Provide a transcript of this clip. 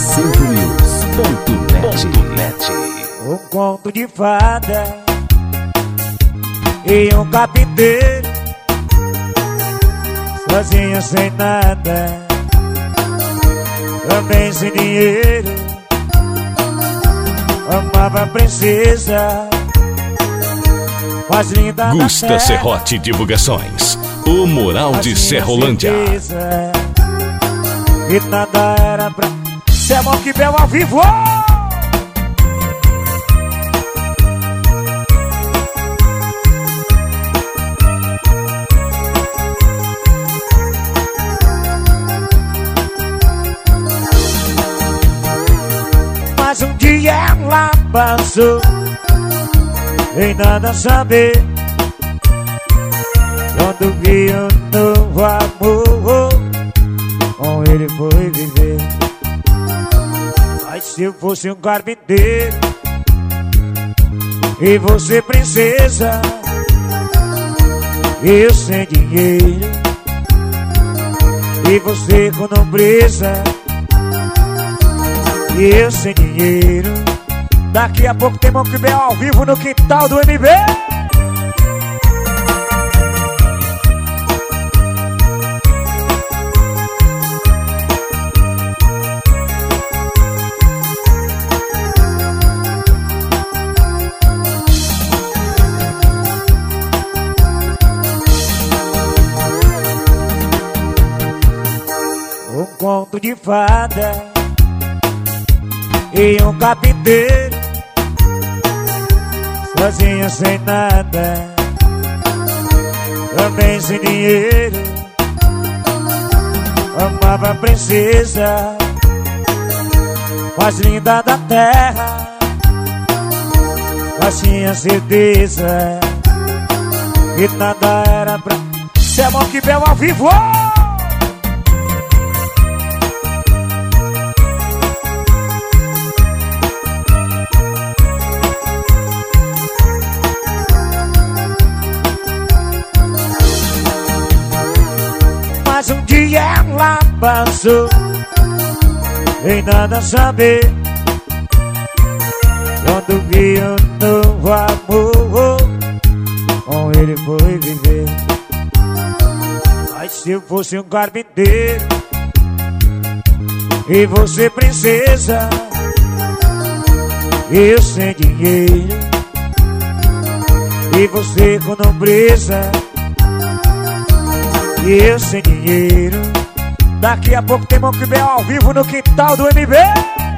acervonews.net Um conto de fada e um carpinteiro Sozinho sem nada Também sem dinheiro Amava a princesa Mais linda da Gusta. Serrote Divulgações O Moral de Serrolândia. Que nada era pra ser bom que bel ao vivo Mas um dia ela passou Sem nada saber quando vi um novo amor fosse um carpinteiro. E você princesa Eu sem dinheiro. E você com nobreza E eu sem dinheiro. Daqui a pouco tem Monkey Bell ao vivo no quintal do MB conto de fada E um carpinteiro Sozinho sem nada Também sem dinheiro Amava a princesa Mais linda da terra Mas tinha certeza Que nada era pra ser bom que bel ao vivo ela passou Sem nada saber Quando vi um novo amor. Com ele foi viver. Mas se eu fosse um carpinteiro E você princesa Eu sem dinheiro. E você com nobreza e eu sem dinheiro Daqui a pouco tem Monkey Bell ao vivo no quintal do MB